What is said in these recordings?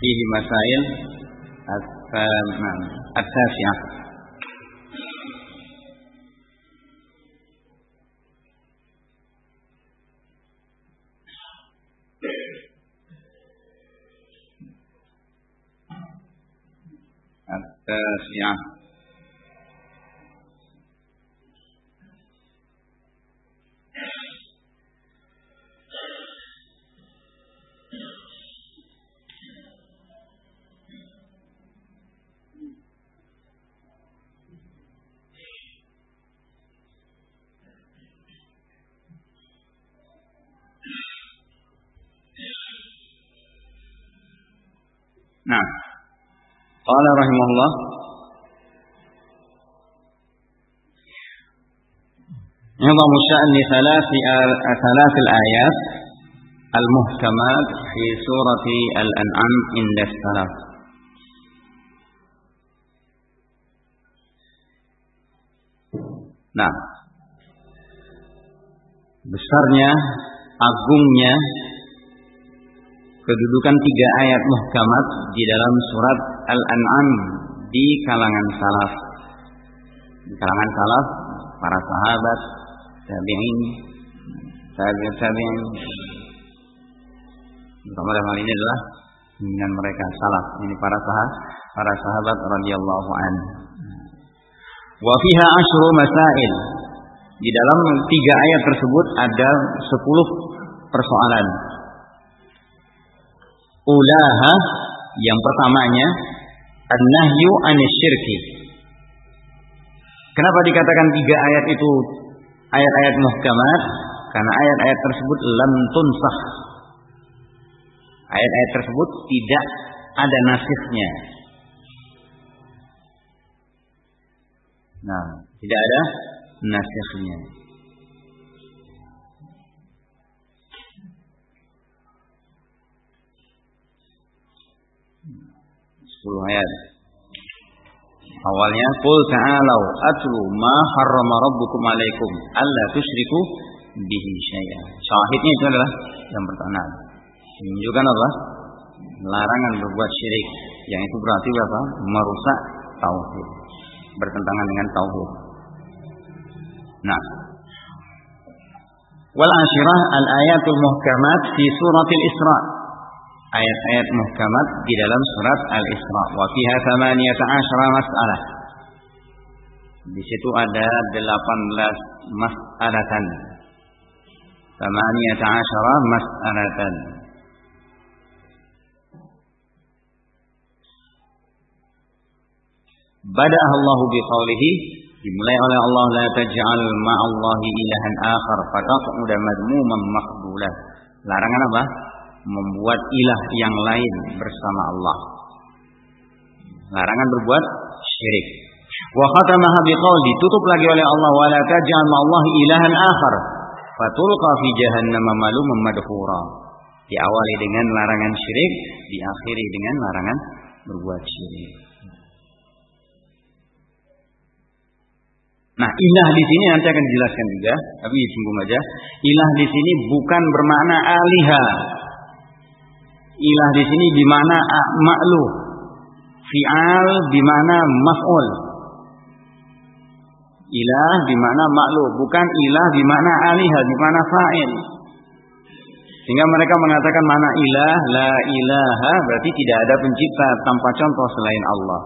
فيه مسائل التاسعة التاسعة qala rahimahullah نظام الشأن لثلاث ثلاث الآيات المحكمات في سورة الأنعام عند السلف Nah, besarnya, agungnya kedudukan tiga ayat muhkamat di dalam surat Al-An'am di kalangan salaf. Di kalangan salaf, para sahabat, tabi'in, tabi'in, tabi'in. Terutama dalam hal ini adalah dengan mereka salaf. Ini para sahabat, para sahabat radhiyallahu anhu. Wa fiha asyru masail. Di dalam tiga ayat tersebut ada sepuluh persoalan Ulaha yang pertamanya an-nahyu anisyirki. Kenapa dikatakan tiga ayat itu ayat-ayat muhkamat? Karena ayat-ayat tersebut lam tunsah. Ayat-ayat tersebut tidak ada nasihnya. Nah, tidak ada nasihnya. 10 ayat. Awalnya qul ta'alu atlu ma harrama rabbukum alaikum alla tusyriku bihi syai'a. Syahidnya itu adalah yang pertama. Menunjukkan apa? Larangan berbuat syirik. Yang itu berarti apa? Merusak tauhid. Bertentangan dengan tauhid. Nah, wal asyirah al ayatul muhkamat fi suratil Isra' ayat-ayat muhkamat di dalam surat Al-Isra. Wa fiha 18 masalah. Di situ ada 18 mas'alatan. 18 mas'alatan. Bada'ah Allah biqaulihi dimulai oleh Allah la taj'al ma'allahi ilahan akhar fataq'uda madmuman maqbulah. Larangan apa? Membuat ilah yang lain bersama Allah. Larangan berbuat syirik. Wa khatamaha biqaul ditutup lagi oleh Allah wala taj'al Allah ilahan akhar fatulqa fi jahannam maluman madhura. Diawali dengan larangan syirik, diakhiri dengan larangan berbuat syirik. Nah, ilah di sini nanti akan dijelaskan juga, tapi singgung aja. Ilah di sini bukan bermakna aliha, Ilah di sini di mana ma'lu. Fi'al di mana maf'ul. Ilah di mana ma'lu, bukan ilah di mana alihah, di mana fa'il. Sehingga mereka mengatakan mana ilah, la ilaha, berarti tidak ada pencipta tanpa contoh selain Allah.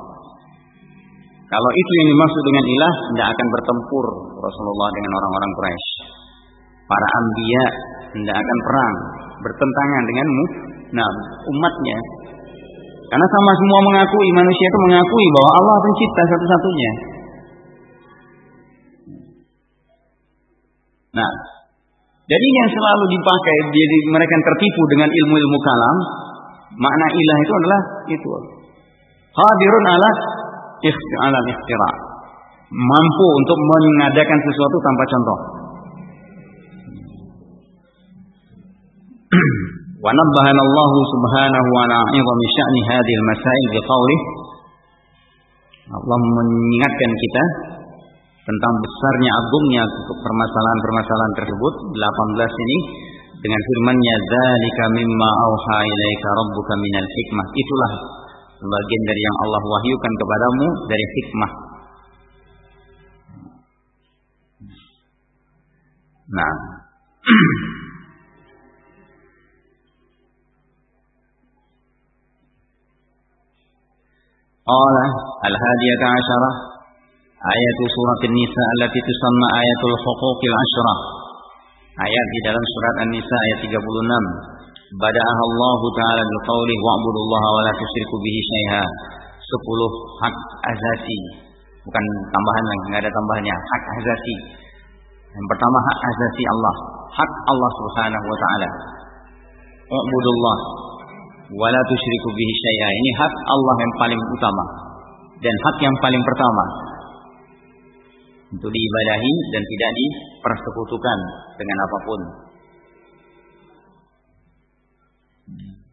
Kalau itu yang dimaksud dengan ilah, tidak akan bertempur Rasulullah dengan orang-orang Quraisy. Para ambia tidak akan perang, bertentangan denganmu Nah, umatnya. Karena sama semua mengakui, manusia itu mengakui bahwa Allah pencipta satu-satunya. Nah, jadi yang selalu dipakai, jadi mereka yang tertipu dengan ilmu-ilmu kalam, makna ilah itu adalah itu. Hadirun ala ala ikhtira. Mampu untuk mengadakan sesuatu tanpa contoh. ونبهنا الله سبحانه على عظم شأن هذه المسائل بقوله Allah mengingatkan kita tentang besarnya agungnya permasalahan-permasalahan tersebut 18 ini dengan firman-Nya zalika mimma auha ilaika rabbuka minal hikmah itulah bagian dari yang Allah wahyukan kepadamu dari hikmah nah Qala al-hadiyata asyarah ayat surat An-Nisa allati tusamma ayatul huquqil asyrah. Ayat di dalam surat An-Nisa ayat 36. Bada'ah Allah Ta'ala bil qawli wa'budullaha wa la tusyriku bihi syai'a. 10 hak azasi. Bukan tambahan lagi, enggak ada tambahannya. Hak azasi. Yang pertama hak azasi Allah, hak Allah Subhanahu wa taala. Wa'budullah, wa la tusyriku bihi syai'a. Ini hak Allah yang paling utama dan hak yang paling pertama untuk diibadahi dan tidak dipersekutukan dengan apa pun.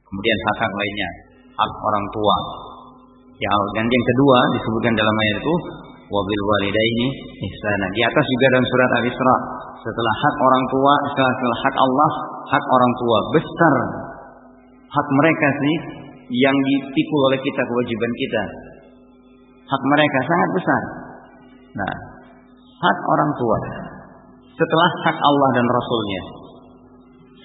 Kemudian hak-hak lainnya, hak orang tua. Ya, dan yang kedua disebutkan dalam ayat itu wabil walidaini ihsana. Di atas juga dalam surat Al-Isra, setelah hak orang tua, setelah hak Allah, hak orang tua besar hak mereka sih yang dipikul oleh kita kewajiban kita. Hak mereka sangat besar. Nah, hak orang tua. Setelah hak Allah dan Rasulnya.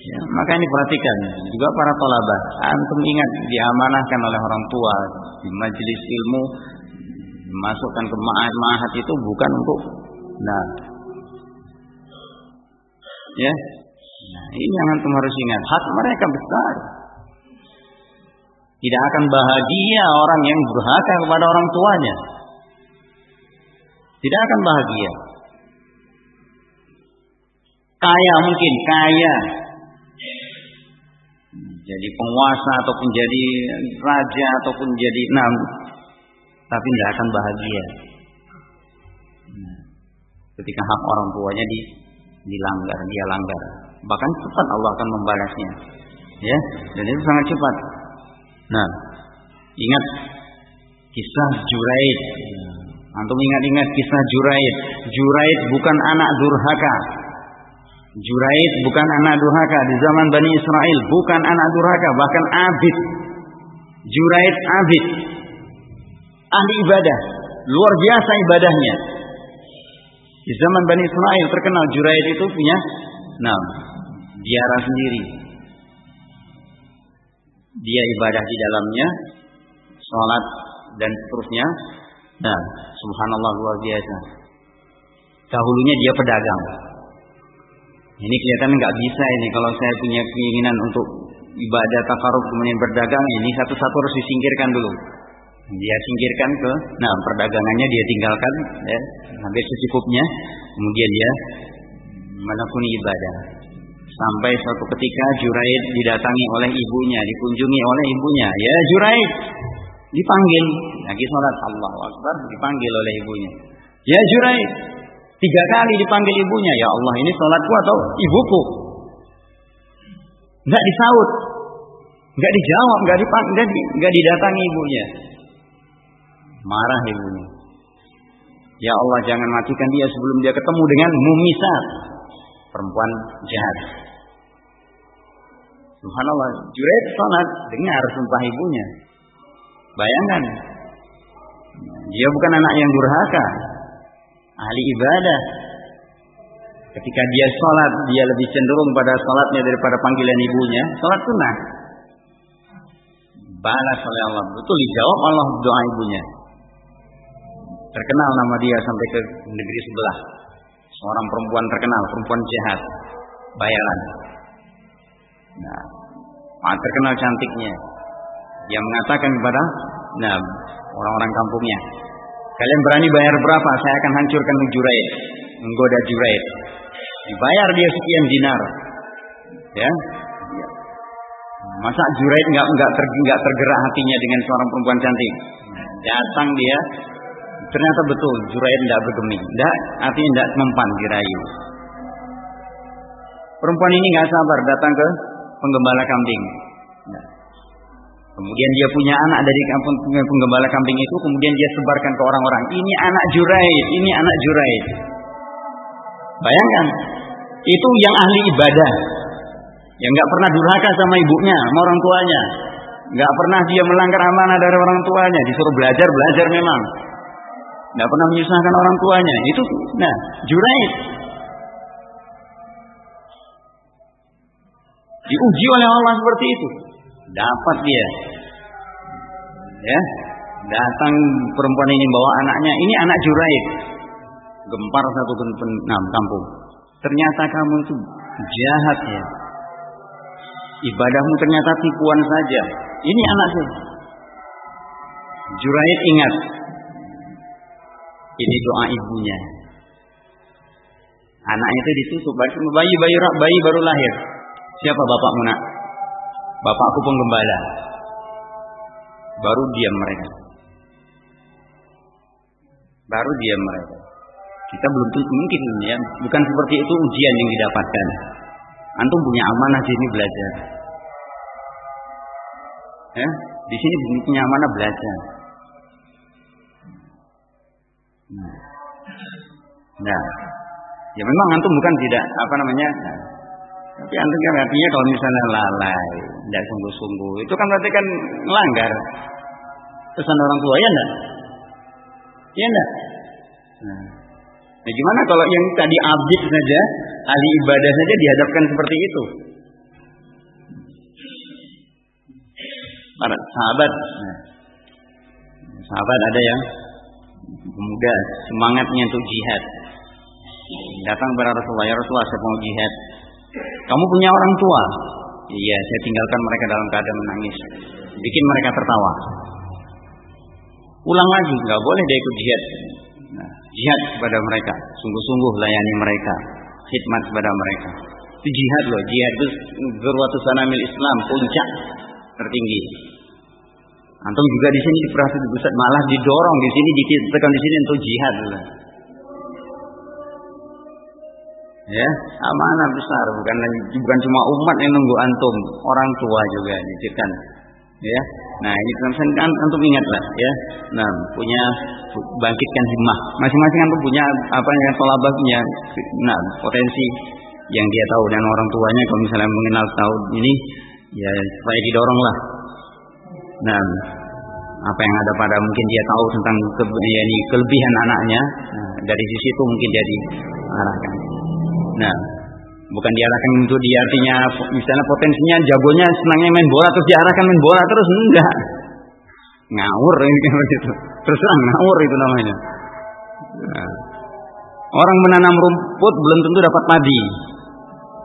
Ya, maka ini perhatikan. Juga para tolaba. Antum ingat diamanahkan oleh orang tua. Di majelis ilmu. Masukkan ke ma'ahad itu bukan untuk nah. Ya. Nah, ini yang antum harus ingat. Hak mereka besar tidak akan bahagia orang yang durhaka kepada orang tuanya tidak akan bahagia. Kaya mungkin, kaya. Jadi penguasa ataupun jadi raja ataupun jadi enam. Tapi tidak akan bahagia. Ketika hak orang tuanya di, dilanggar, dia langgar. Bahkan cepat Allah akan membalasnya. Ya, dan itu sangat cepat. Nah, ingat kisah Juraid Antum ingat-ingat kisah Juraid. Juraid bukan anak durhaka. Juraid bukan anak durhaka di zaman Bani Israel, bukan anak durhaka, bahkan abid. Juraid abid. Ahli ibadah, luar biasa ibadahnya. Di zaman Bani Israel terkenal Juraid itu punya nah, biara sendiri. Dia ibadah di dalamnya, sholat dan seterusnya Nah, subhanallah luar biasa. Dahulunya dia pedagang. Ini kelihatan nggak bisa ini kalau saya punya keinginan untuk ibadah takarub kemudian berdagang ini satu-satu harus disingkirkan dulu. Dia singkirkan ke, nah perdagangannya dia tinggalkan, ya, hampir secukupnya, kemudian dia menekuni ibadah. Sampai suatu ketika Juraid didatangi oleh ibunya, dikunjungi oleh ibunya. Ya Juraid, dipanggil. Lagi sholat Allah Akbar dipanggil oleh ibunya. Ya Jurai tiga kali dipanggil ibunya. Ya Allah ini sholatku atau ibuku? Nggak disaut nggak dijawab nggak dipanggil nggak didatangi ibunya. Marah ibunya. Ya Allah jangan matikan dia sebelum dia ketemu dengan Mumisa perempuan jahat Subhanallah Jurai sholat dengar sumpah ibunya Bayangkan. Dia bukan anak yang durhaka. Ahli ibadah. Ketika dia sholat, dia lebih cenderung pada sholatnya daripada panggilan ibunya. Sholat sunnah. Balas oleh Allah. Betul dijawab Allah doa ibunya. Terkenal nama dia sampai ke negeri sebelah. Seorang perempuan terkenal, perempuan jahat. Bayaran. Nah, terkenal cantiknya yang mengatakan kepada nah orang-orang kampungnya, kalian berani bayar berapa? Saya akan hancurkan Juraid, menggoda Juraid. Dibayar dia sekian dinar. Ya. Masa Juraid nggak nggak ter, tergerak hatinya dengan seorang perempuan cantik? Datang dia, ternyata betul Juraid tidak bergeming, tidak artinya tidak mempan dirayu. Perempuan ini nggak sabar datang ke penggembala kambing. Nah, Kemudian dia punya anak dari kampung penggembala kambing itu, kemudian dia sebarkan ke orang-orang. Ini anak Juraid, ini anak Juraid. Bayangkan, itu yang ahli ibadah. Yang nggak pernah durhaka sama ibunya, sama orang tuanya. Nggak pernah dia melanggar amanah dari orang tuanya. Disuruh belajar, belajar memang. Nggak pernah menyusahkan orang tuanya. Itu, nah, Juraid. Diuji oleh Allah seperti itu. Dapat dia. Ya, datang perempuan ini bawa anaknya. Ini anak Juraid. Gempar satu kampung. Ternyata kamu itu jahat ya. Ibadahmu ternyata tipuan saja. Ini anak saya. Ingat. Ini doa ibunya. Anak itu ditutup. Bayi, bayi, bayi baru lahir. Siapa bapakmu nak? Bapakku penggembala. Baru diam mereka. Baru diam mereka. Kita belum mungkin ya, bukan seperti itu ujian yang didapatkan. Antum punya amanah di sini belajar. Ya, di sini punya amanah belajar. Nah. nah, ya memang antum bukan tidak apa namanya. Nah, tapi antum kan artinya kalau misalnya lalai, tidak sungguh-sungguh, itu kan berarti kan melanggar pesan orang tua ya enggak? Ya enggak? Nah, nah gimana kalau yang tadi abid saja, ahli ibadah saja dihadapkan seperti itu? Para sahabat, nah, sahabat ada yang pemuda semangatnya untuk jihad. Datang kepada Rasulullah, ya Rasulullah saya mau jihad. Kamu punya orang tua? Iya, saya tinggalkan mereka dalam keadaan menangis. Bikin mereka tertawa. Ulang lagi, nggak boleh dia ikut jihad. Nah, jihad kepada mereka, sungguh-sungguh layani mereka, khidmat kepada mereka. Itu jihad loh, jihad itu zurwatu sanamil Islam, puncak tertinggi. Antum juga di sini diperhati di pusat malah didorong di sini ditekan di sini untuk jihad. Ya, amanah besar bukan bukan cuma umat yang nunggu antum, orang tua juga diciptakan. Ya. Nah, ini kan antum ingatlah ya. Nah, punya bangkitkan himmah. Masing-masing antum punya apa yang tolabah punya nah, potensi yang dia tahu dan orang tuanya kalau misalnya mengenal tahu ini ya supaya didorong lah. Nah, apa yang ada pada mungkin dia tahu tentang ke, ya, ini kelebihan anaknya. Nah, dari sisi itu mungkin dia diarahkan. Nah, bukan diarahkan untuk dia artinya misalnya potensinya jagonya senangnya main bola terus diarahkan main bola terus enggak. Ngawur ini begitu. Terus terang ngawur itu namanya. Nah, orang menanam rumput belum tentu dapat padi.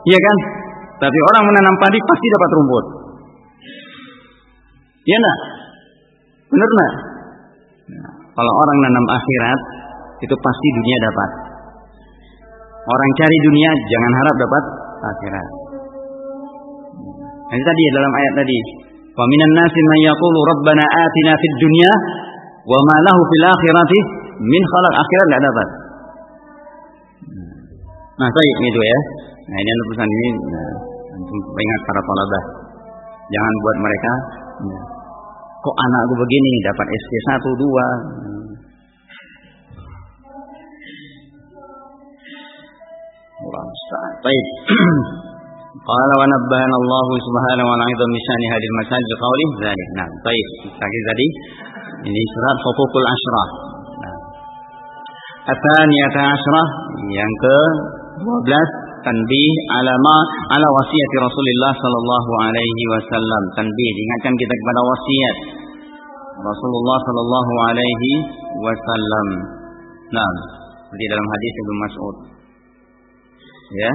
Iya kan? Tapi orang menanam padi pasti dapat rumput. Iya enggak? Benar enggak? Nah, kalau orang nanam akhirat itu pasti dunia dapat. Orang cari dunia jangan harap dapat akhirat. Ini tadi dalam ayat tadi, wa minan nasi man yaqulu rabbana atina fid dunya wa ma lahu fil akhirati min khalaq akhirat enggak dapat. Nah, baik itu ya. Nah, ini pesan ini nah, ingat para talabah. Jangan buat mereka nah, kok anakku begini dapat SK 1 2 Allah musta'an. Baik. Qala wa nabbana Allah subhanahu wa ta'ala min syani hadhihi al-masail bi qawlihi dzalik. Nah, baik. Tadi tadi ini surat Huququl Ashrah. Nah. Atsaniyata ashrah yang ke 12 tanbih alama ala wasiat Rasulullah sallallahu alaihi wasallam. Tanbih ingatkan kita kepada wasiat Rasulullah sallallahu alaihi wasallam. Nah, seperti dalam hadis Ibnu Mas'ud ya.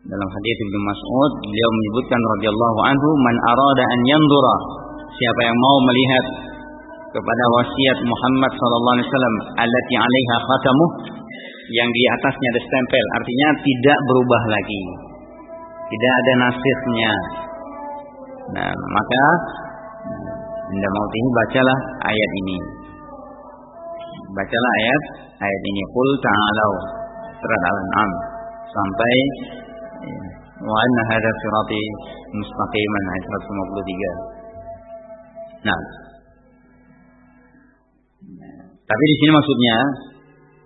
Dalam hadis Ibnu Mas'ud beliau menyebutkan radhiyallahu anhu man arada an yandura siapa yang mau melihat kepada wasiat Muhammad sallallahu alaihi wasallam allati 'alaiha khatamu yang di atasnya ada stempel artinya tidak berubah lagi. Tidak ada nasihnya nah maka Anda mau ini bacalah ayat ini. Bacalah ayat ayat ini. Qul ta'alau. Surat al-an'am sampai wa anna hadha sirati mustaqiman ayat 153. Nah. Tapi di sini maksudnya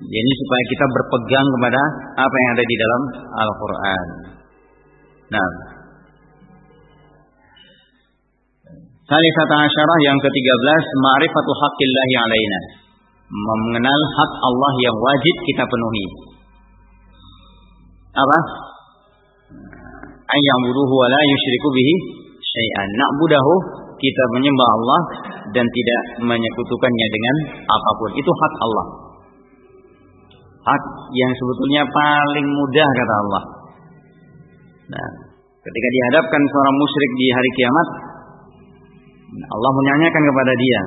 ini supaya kita berpegang kepada apa yang ada di dalam Al-Qur'an. Nah, Salisata asyarah yang ke-13 ma'rifatu haqqillahi alaina. Mengenal hak Allah yang wajib kita penuhi. Apa? Ayya'buduhu wa la yusyriku bihi syai'an. Na'budahu kita menyembah Allah dan tidak menyekutukannya dengan apa pun. Itu hak Allah. Hak yang sebetulnya paling mudah kata Allah. Nah, ketika dihadapkan seorang musyrik di hari kiamat, Allah menyanyikan kepada dia,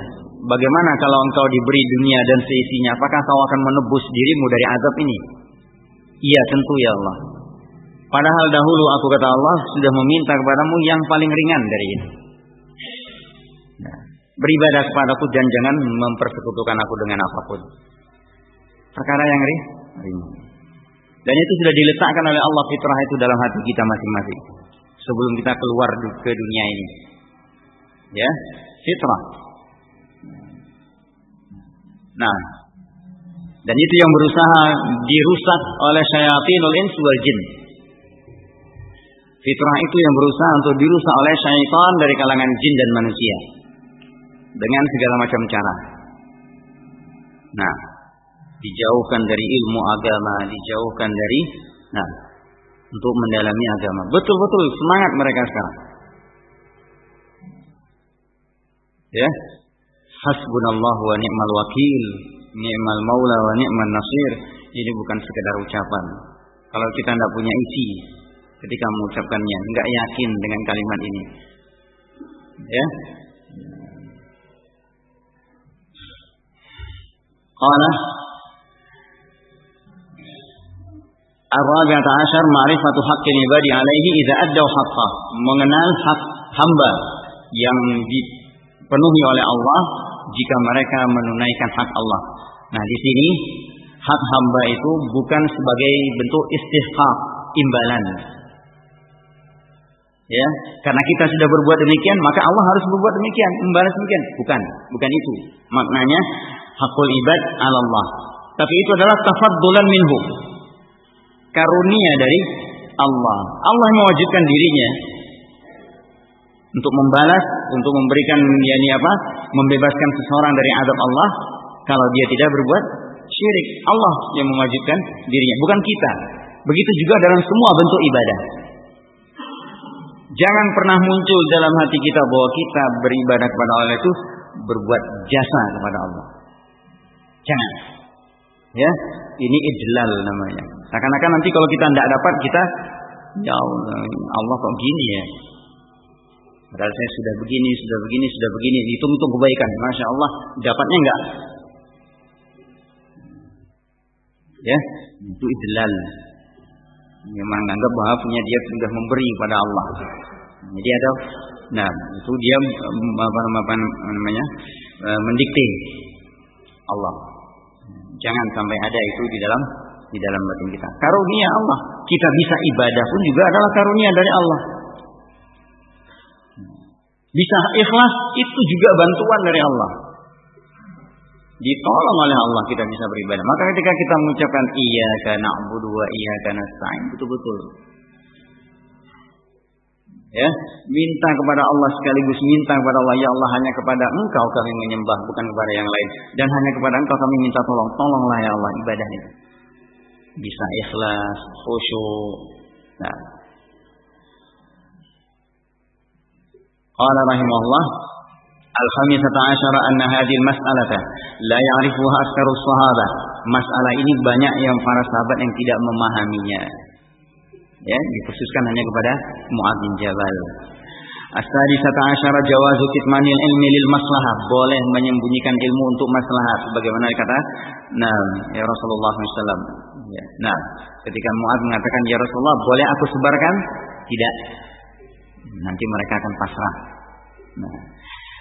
bagaimana kalau engkau diberi dunia dan seisinya, apakah kau akan menebus dirimu dari azab ini? Iya tentu ya Allah. Padahal dahulu aku kata Allah sudah meminta kepadamu yang paling ringan dari ini. Nah, beribadah kepadaku dan jangan mempersekutukan aku dengan apa pun. Perkara yang ringan. Dan itu sudah diletakkan oleh Allah fitrah itu dalam hati kita masing-masing. Sebelum kita keluar ke dunia ini. Ya, fitrah. Nah, dan itu yang berusaha dirusak oleh syayatinul ins wal jin. Fitrah itu yang berusaha untuk dirusak oleh syaitan dari kalangan jin dan manusia. Dengan segala macam cara. Nah, dijauhkan dari ilmu agama, dijauhkan dari nah, untuk mendalami agama. Betul-betul semangat mereka sekarang. Ya. Hasbunallahu wa ni'mal wakil, ni'mal maula wa ni'mal nasir. Ini bukan sekedar ucapan. Kalau kita tidak punya isi ketika mengucapkannya, nggak yakin dengan kalimat ini. Ya. Qala Ar-rabi'ata asyar ma'rifatu haqqil ibadi alaihi idza addaw haqqah. Mengenal hak hamba yang dipenuhi oleh Allah jika mereka menunaikan hak Allah. Nah, di sini hak hamba itu bukan sebagai bentuk istihqaq, imbalan. Ya, karena kita sudah berbuat demikian, maka Allah harus berbuat demikian, membalas demikian. Bukan, bukan itu. Maknanya hakul ibad Allah. Tapi itu adalah tafaddulan minhu karunia dari Allah. Allah mewajibkan dirinya untuk membalas, untuk memberikan yakni apa? Membebaskan seseorang dari adab Allah kalau dia tidak berbuat syirik. Allah yang mewajibkan dirinya, bukan kita. Begitu juga dalam semua bentuk ibadah. Jangan pernah muncul dalam hati kita bahwa kita beribadah kepada Allah itu berbuat jasa kepada Allah. Jangan. Ya, ini idlal namanya. Seakan-akan nanti kalau kita tidak dapat kita ya Allah, Allah kok gini ya. Padahal saya sudah begini, sudah begini, sudah begini, hitung-hitung kebaikan. Masya Allah, dapatnya enggak? Ya, itu idlal. Memang anggap bahwa punya dia sudah memberi pada Allah. Jadi ada, nah itu dia apa, apa namanya mendikte Allah. Jangan sampai ada itu di dalam di dalam batin kita. Karunia Allah. Kita bisa ibadah pun juga adalah karunia dari Allah. Bisa ikhlas itu juga bantuan dari Allah. Ditolong oleh Allah kita bisa beribadah. Maka ketika kita mengucapkan iya karena abudu wa iya karena sa'in betul-betul. Ya, minta kepada Allah sekaligus minta kepada Allah ya Allah hanya kepada Engkau kami menyembah bukan kepada yang lain dan hanya kepada Engkau kami minta tolong. Tolonglah ya Allah ibadah itu bisa ikhlas, khusyuk. Nah. Qala rahimahullah Al-khamisata asyara anna hadhihi al-mas'alata la ya'rifuha aktsaru sahabah. Masalah ini banyak yang para sahabat yang tidak memahaminya. Ya, dikhususkan hanya kepada Mu'adz bin Jabal. As-sadisata asyara jawazu kitmanil ilmi lil maslahah. Boleh menyembunyikan ilmu untuk maslahat. Sebagaimana kata Nah, ya Rasulullah SAW. Ya. Nah, ketika Mu'ad mengatakan, Ya Rasulullah, boleh aku sebarkan? Tidak. Nanti mereka akan pasrah. Nah.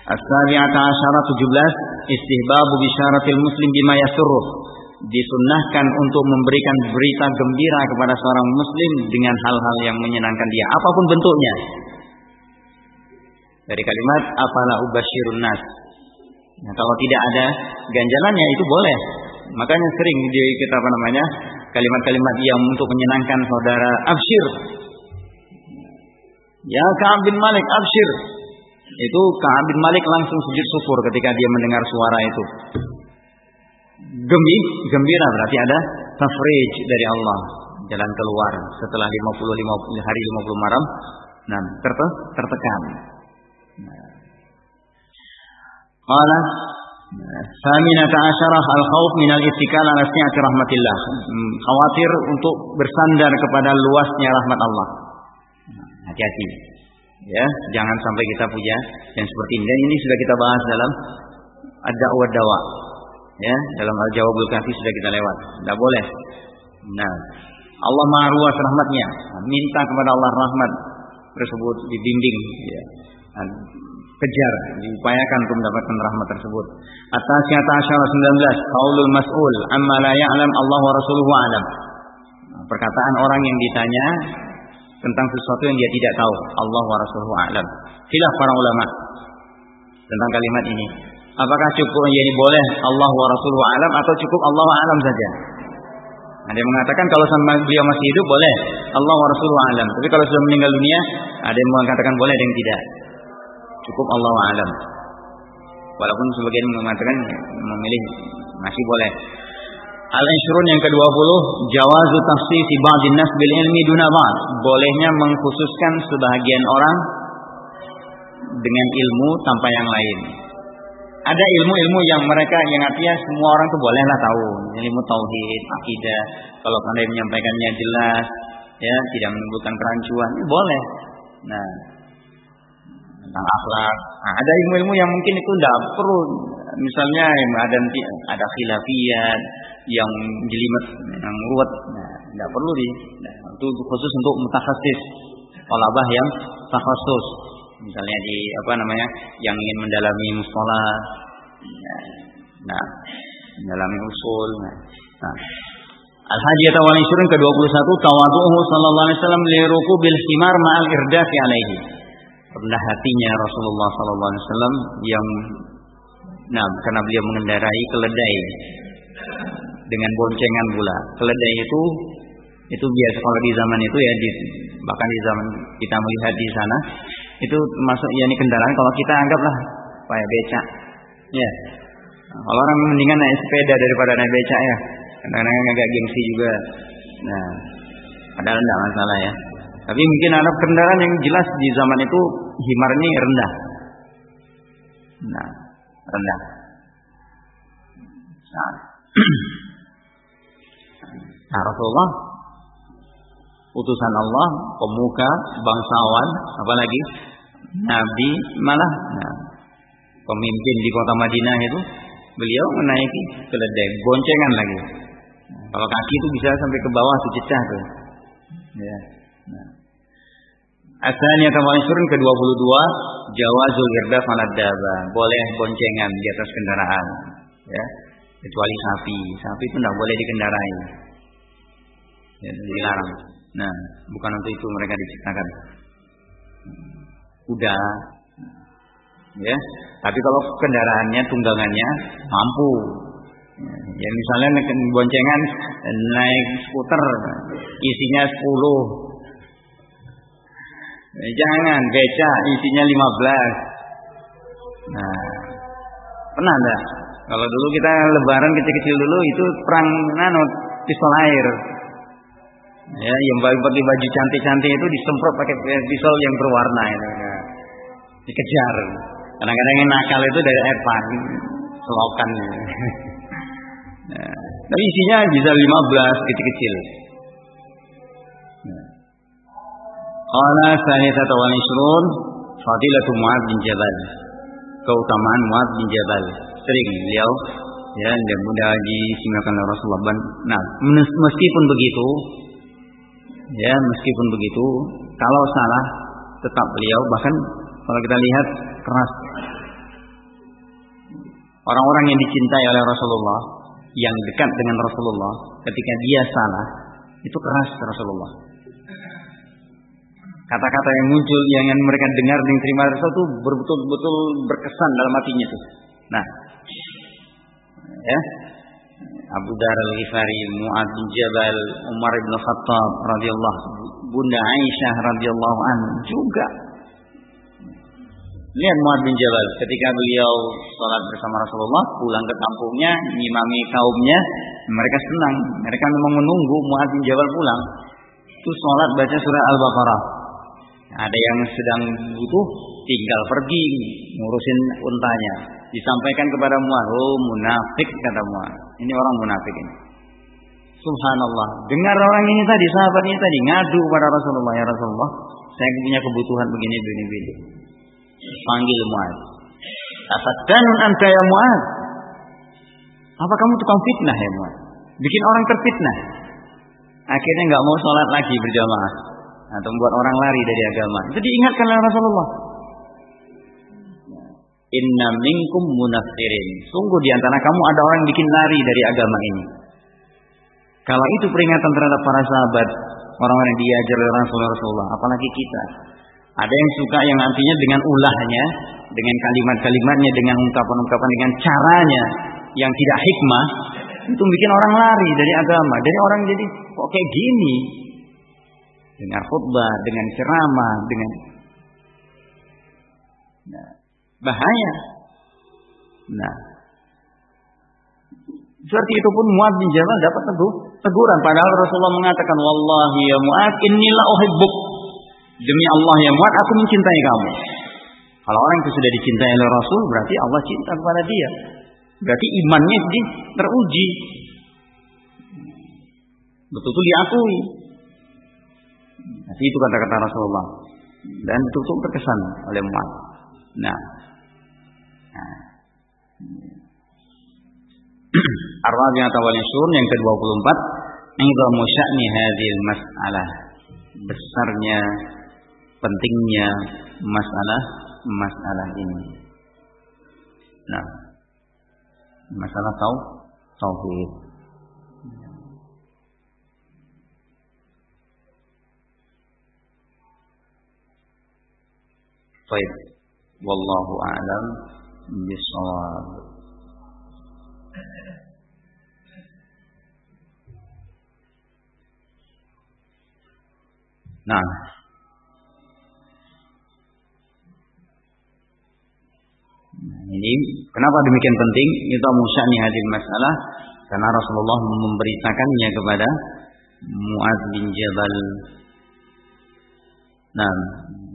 As-sabi'ata asyara 17 istihbabu bisyaratil muslim bima yasurruh. Disunnahkan untuk memberikan berita gembira kepada seorang muslim dengan hal-hal yang menyenangkan dia, apa pun bentuknya. Dari kalimat apalah ubasyirun nas. Nah, kalau tidak ada ganjalannya itu boleh. Makanya sering di kita apa namanya kalimat-kalimat yang untuk menyenangkan saudara absyir. Ya Ka'ab bin Malik absyir. Itu Ka'ab bin Malik langsung sujud syukur ketika dia mendengar suara itu. Gembira, gembira berarti ada tafrij dari Allah, jalan keluar setelah 50, 50 hari 50 malam. Nah, terte, tertekan. Qala Saminata asyarah al-khawf minal istikal ala rahmatillah. Hmm, khawatir untuk bersandar kepada luasnya rahmat Allah. Nah, hati-hati. Ya, jangan sampai kita punya yang seperti ini. Dan ini sudah kita bahas dalam ad-da'wah dawa. Ya, dalam al-jawabul kafi sudah kita lewat. Tidak boleh. Nah, Allah Maha luas rahmatnya. Minta kepada Allah rahmat tersebut dibimbing ya. Nah, kejar, diupayakan untuk mendapatkan rahmat tersebut. Atas kata asyara 19, qaulul mas'ul amma la Allah wa rasuluhu alam. Perkataan orang yang ditanya tentang sesuatu yang dia tidak tahu, Allah wa rasuluhu alam. Khilaf para ulama tentang kalimat ini. Apakah cukup jadi boleh Allah wa rasuluhu alam atau cukup Allah alam saja? Ada yang mengatakan kalau sama beliau masih hidup boleh Allah wa rasuluhu alam. Tapi kalau sudah meninggal dunia, ada yang mengatakan boleh yang tidak. Cukup Allah alam. Walaupun sebagian mengatakan memilih masih boleh. Al-Insyrun yang ke-20 Jawazu tafsisi ba'din nas bil ilmi duna Bolehnya mengkhususkan sebahagian orang Dengan ilmu tanpa yang lain. Ada ilmu-ilmu yang mereka Yang artinya semua orang itu bolehlah tahu. Ilmu tauhid, akidah. Kalau pandai menyampaikannya jelas ya Tidak menimbulkan kerancuan Boleh. Nah tentang akhlak. Nah, ada ilmu-ilmu yang mungkin itu tidak perlu. Misalnya ada ada khilafiyat yang jelimet, yang ruwet, nah, tidak perlu di. Nah, itu khusus untuk mutakhasis, olabah yang takhasus. Misalnya di apa namanya, yang ingin mendalami mustalah, nah, mendalami usul. Nah, nah. Al-Hajjata wal Ishrun ke-21 tawadu'uhu sallallahu alaihi wasallam li rukubil himar ma'al irdafi alaihi rendah hatinya Rasulullah Sallallahu Alaihi Wasallam yang nah karena beliau mengendarai keledai dengan boncengan pula. Keledai itu itu biasa kalau di zaman itu ya di, bahkan di zaman kita melihat di sana itu masuk ya ini kendaraan kalau kita anggaplah kayak becak ya kalau orang mendingan naik sepeda daripada naik becak ya kadang-kadang agak gengsi juga nah padahal tidak masalah ya tapi mungkin ada kendaraan yang jelas di zaman itu himar ini rendah. Nah, rendah. Nah, nah Rasulullah utusan Allah, pemuka, bangsawan, apalagi nabi malah nah, pemimpin di kota Madinah itu beliau menaiki keledai goncengan lagi. Kalau kaki itu bisa sampai ke bawah tuh cecah tuh. Ya. Nah. Asalnya Isrun ke-22 Jawazul irdaf alad daba Boleh boncengan di atas kendaraan ya Kecuali sapi Sapi itu tidak boleh dikendarai ya, Dilarang Nah bukan untuk itu mereka diciptakan Kuda Ya Tapi kalau kendaraannya tunggangannya Mampu Ya misalnya boncengan Naik skuter Isinya 10 Eh, jangan beca isinya 15. Nah, pernah enggak? Kalau dulu kita lebaran kecil-kecil dulu itu perang nano pistol air. Ya, yang pakai baju cantik-cantik itu disemprot pakai pistol yang berwarna itu. Ya. Dikejar. Kadang-kadang yang nakal itu dari air panas, selokan. Nah, tapi isinya bisa 15 kecil-kecil. Qala sanitata wa nisrun fadilatu Mu'ad bin Jabal. Keutamaan Mu'ad bin Jabal. Sering beliau ya mudah disimakan oleh Rasulullah. Nah, meskipun begitu ya meskipun begitu kalau salah tetap beliau bahkan kalau kita lihat keras orang-orang yang dicintai oleh Rasulullah yang dekat dengan Rasulullah ketika dia salah itu keras Rasulullah kata-kata yang muncul yang, mereka dengar dan terima Rasul itu betul-betul berkesan dalam hatinya itu. Nah, ya. Abu Dar al-Ghifari, Mu'ad bin Jabal, Umar bin Khattab radhiyallahu Bunda Aisyah radhiyallahu an juga Lihat Muad bin Jabal ketika beliau sholat bersama Rasulullah pulang ke kampungnya, ngimami kaumnya, mereka senang. Mereka memang menunggu Muad bin Jabal pulang. Itu sholat baca surah Al-Baqarah. Ada yang sedang butuh, tinggal pergi ngurusin untanya. Disampaikan kepada Muad, oh munafik kata Muad. Ini orang munafik ini. Subhanallah. Dengar orang ini tadi, sahabatnya tadi ngadu kepada Rasulullah, ya Rasulullah, saya punya kebutuhan begini, begini, begini. Panggil Muad. Asaddanun anta ya Muad. Apa kamu tukang fitnah ya Muad? Bikin orang terfitnah. Akhirnya nggak mau sholat lagi berjamaah atau membuat orang lari dari agama. Itu diingatkan oleh Rasulullah. Inna minkum munafirin. Sungguh di antara kamu ada orang yang bikin lari dari agama ini. Kalau itu peringatan terhadap para sahabat, orang-orang yang diajar oleh Rasulullah, Rasulullah, apalagi kita. Ada yang suka yang artinya dengan ulahnya, dengan kalimat-kalimatnya, dengan ungkapan-ungkapan, dengan caranya yang tidak hikmah, itu bikin orang lari dari agama. Dari orang jadi kok kayak gini. Dengan khutbah, dengan ceramah, dengan nah, bahaya. Nah, seperti itu pun Muad bin Jabal dapat teguh, teguran. Padahal Rasulullah mengatakan, Wallahi ya Muad, inilah uhibbuk. Demi Allah ya Muad, aku mencintai kamu. Kalau orang itu sudah dicintai oleh Rasul, berarti Allah cinta kepada dia. Berarti imannya di, teruji. Betul-betul diakui. Nah, itu kata-kata Rasulullah. Dan betul-betul terkesan oleh Muad. Nah. Nah. Ar-Rabi'ah wal yang ke-24 Idhamu sya'ni hadhil mas'alah. Besarnya Pentingnya Masalah Masalah ini. Nah Masalah tau Tauhid. Baik. Wallahu a'lam Bisawab Nah, ini kenapa demikian penting? Itu musyani hadir masalah karena Rasulullah memberitakannya kepada Muaz bin Jabal. Nah,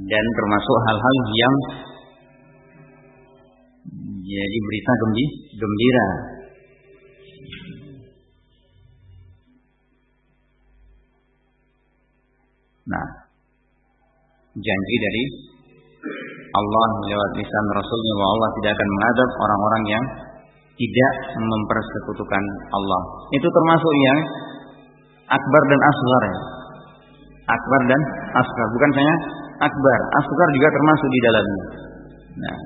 dan termasuk hal-hal yang jadi berita gembira Nah, janji dari Allah lewat lisan Rasulnya bahwa Allah tidak akan mengadab orang-orang yang tidak mempersekutukan Allah. Itu termasuk yang akbar dan asgar ya. Akbar dan asgar. Bukan saya akbar. Asgar juga termasuk di dalamnya. Nah,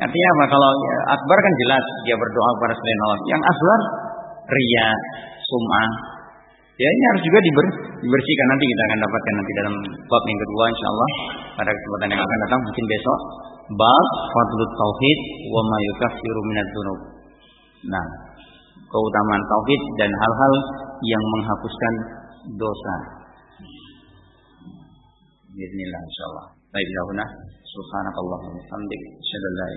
artinya apa? Kalau ya, akbar kan jelas dia berdoa kepada selain Allah. Yang asgar ria, sum'ah, Ya ini harus juga diber, dibersihkan nanti kita akan dapatkan nanti dalam bab yang kedua insya Allah pada kesempatan yang akan datang mungkin besok bab fadlut tauhid wa ma yukaffiru minadz dzunub. Nah, keutamaan tauhid dan hal-hal yang menghapuskan dosa. Bismillah insyaallah. Baik, ya Subhanakallahumma wa bihamdika,